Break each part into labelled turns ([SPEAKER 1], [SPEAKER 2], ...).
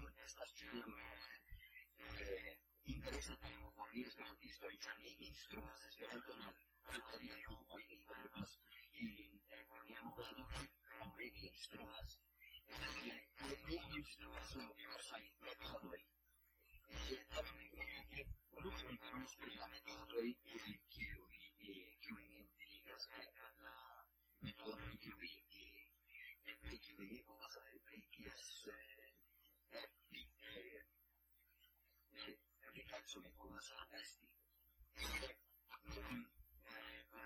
[SPEAKER 1] est asceam eh, interesatemum quam iis garantisto i ciam iis strumas, esperato non quateria iu oin i verbas, i quam iam obadocit quam iis strumas. Est asceam, quam iis strumas, o vios hait metodoi. I, et abim, quam iis garantisto i la metodoi, i verso che con la sala testi. Per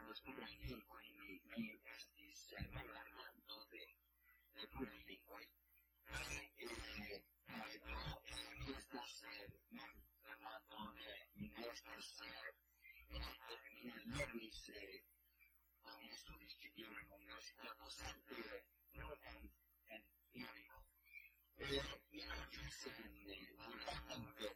[SPEAKER 1] lo spiegare in lingua, in lingua, in testi, se e in questa sera, parlando di in questa sera, mi allevi se a un studio che io in non sentire, non è un E io ci sento, non è un inimico.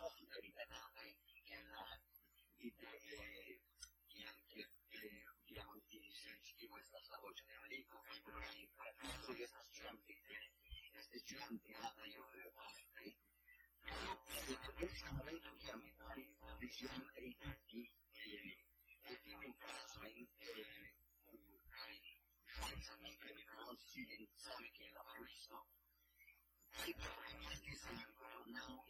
[SPEAKER 1] me che che è la mi mi ha ha e e e e e voce caso io sono in in in te te Thank you.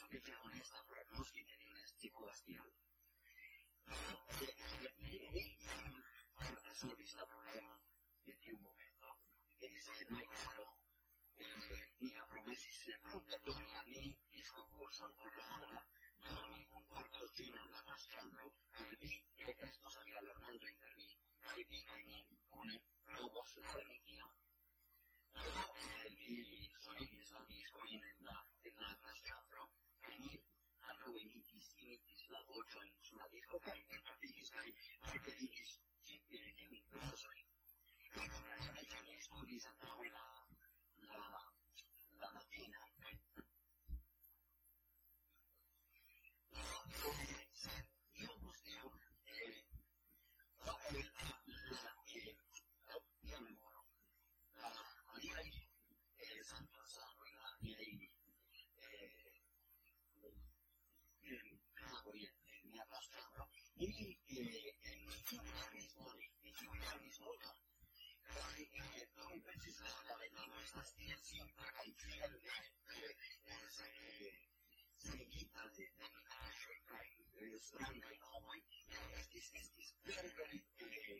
[SPEAKER 1] sospechaban esta un tipo bastión. no, no, un momento en ese no hay claro. Y a promesas se y a mí, es concurso por la no ningún cuarto chino arrastrando, y esto sabía no, no, y vi que se Thank you. si sa la vedi ma sta stia si ma hai ti la vedi ma sa che sa che ti ha detto che ti ha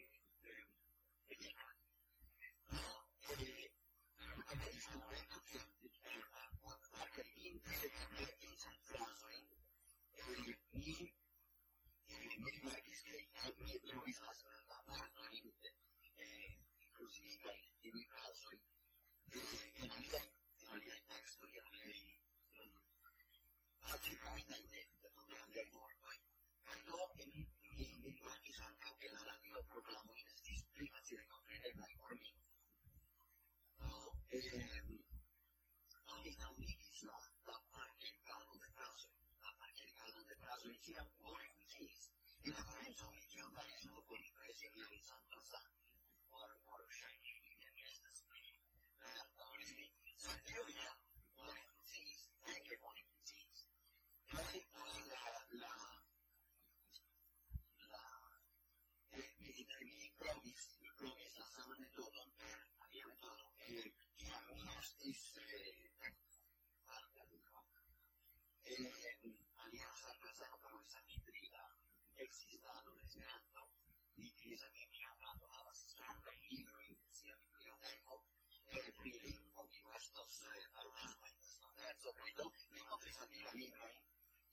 [SPEAKER 1] primoi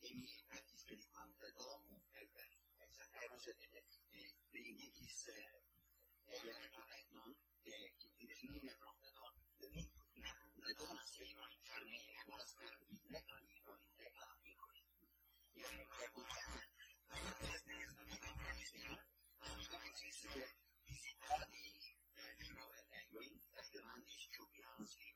[SPEAKER 1] e mi metis per quanto domo e per questa ero se delle e quindi disse e io ero detto che chi ti dice non è pronta no le donne le donne se io non farmi la nostra in te papi qui io mi chiamo a me ma io testa e sono in campo di signore non so che ci si è mi muove lei qui e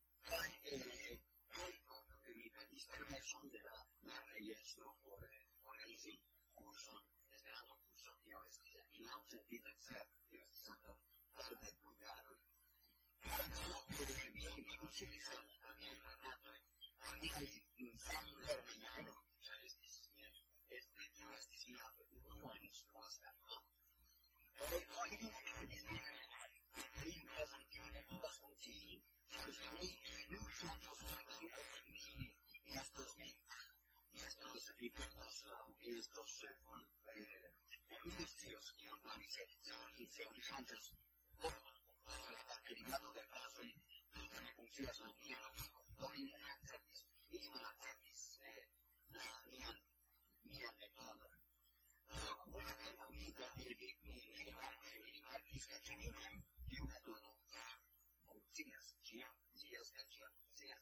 [SPEAKER 1] snowboarded on an easy course on the downhill course on the OS. vita nostra e il nostro buon bene. E mi dissio schiam la miseria, la miseria di Santos. Ora, la parte di mano del vaso, non te ne confia sul mio amico, non in un attavis, in un e la mia, mia ne parla. Ora, quella che la vita è di me, mi rimarco e mi rimarco, scaccia di me, di una donna, ma, non sia, sia, sia, sia, sia,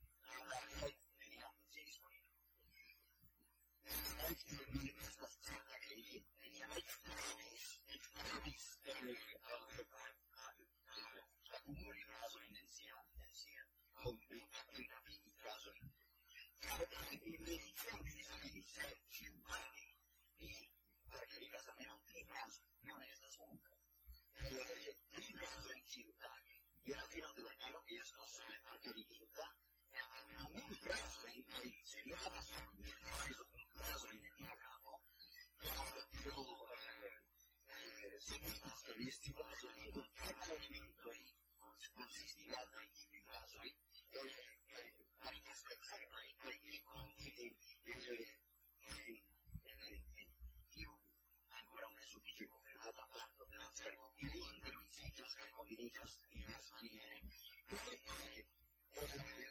[SPEAKER 1] Gracias. la lista va a seguire con i tuoi spostamenti da in vaso e poi la di fare questa per i cognitivi del foyer infine nella recinzione un'ora nel subito nel lato per non alzare mobili e tutto che roviniassi la zona è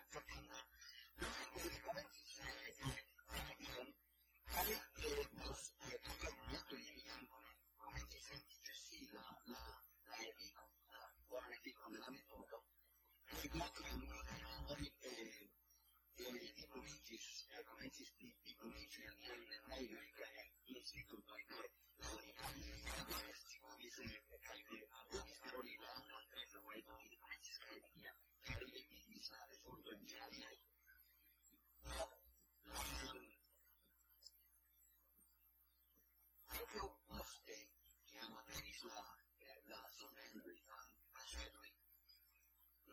[SPEAKER 1] firmato da uno ogni, eh, eh, di politici, argomenti scritti, politici, lei non è non si compagnia, non è questi come se ne calde, ogni storia da una presa vuoi dire, ma si scrive via, per le di stare solo in generale. Proprio poste che hanno preso la, sorella di Marcello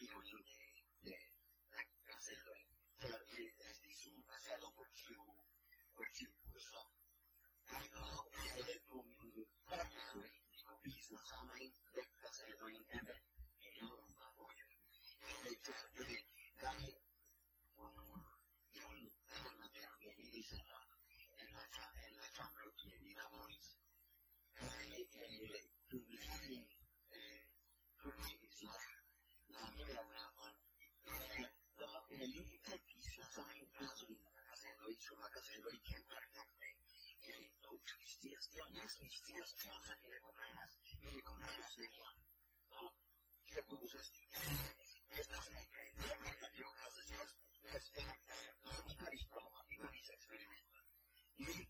[SPEAKER 1] because you that like I said, like felt really nasty so I said I'll put you with you or something. I know, I said it for me, but I sein Thank you. n Kommeiners, Kommeiners, Kommeiners, Kommeiners, Kommeiners, Kommeiners, Kommeiners, Kommeiners, Kommeiners, Kommeiners, Kommeiners, Kommeiners, e e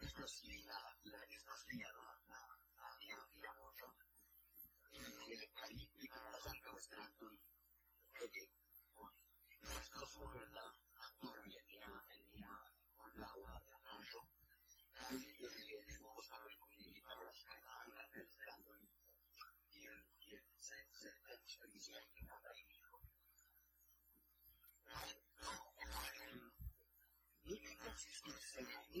[SPEAKER 1] esto sí, la, la está ¿no? La, la mucho. Eh, para la saca Stranton, creo que esto sobre la torre que ya con la agua de arroyo. y yo que vamos a ver con mi para las cargas del Y el, y el, se, se, se, se, y No, no, no, no,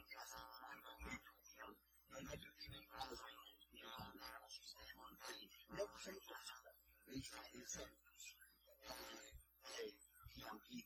[SPEAKER 1] Israel, he said, I am a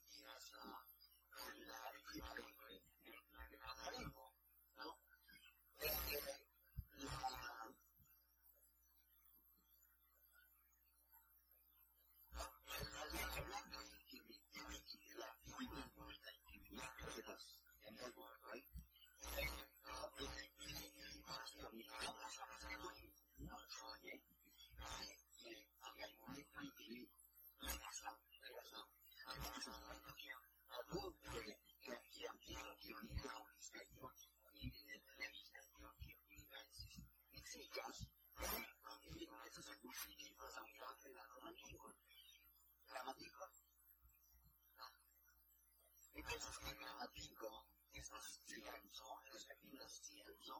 [SPEAKER 1] dicat quamquam et hoc subficiat magnam et laquam divorum grammatica no et hoc ad ego est hoc diligentem eos eh, aquinos tiento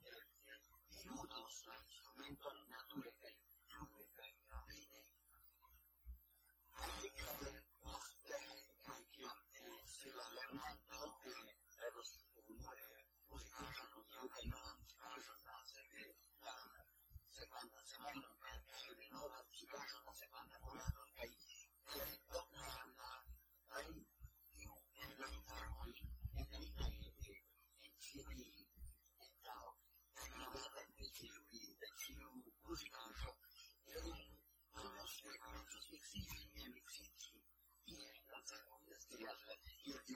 [SPEAKER 1] desnudos a instrumentos naturales recursos eh, eh, y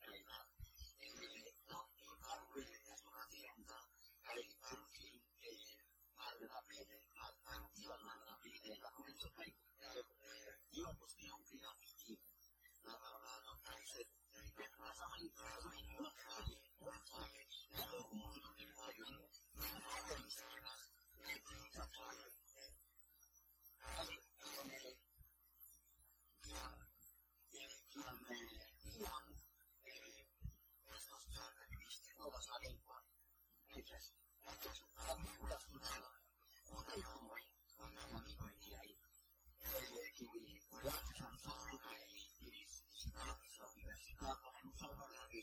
[SPEAKER 1] Unfine.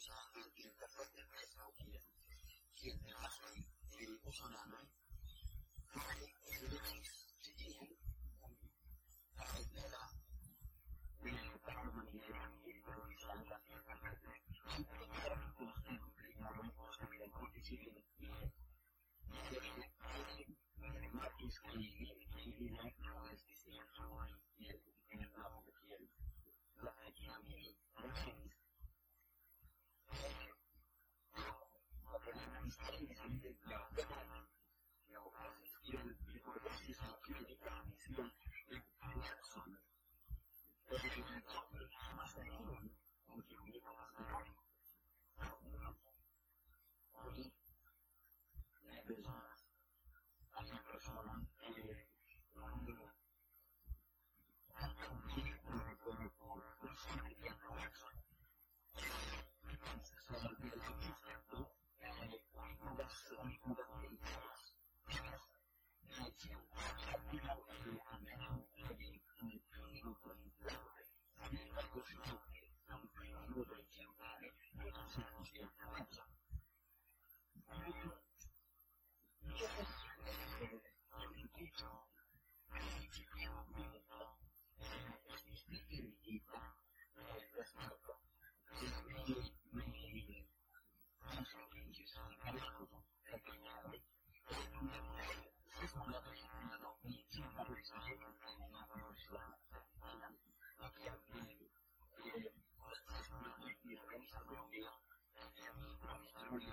[SPEAKER 1] en la de y el de Bolsonaro. Vale, No. Thank you.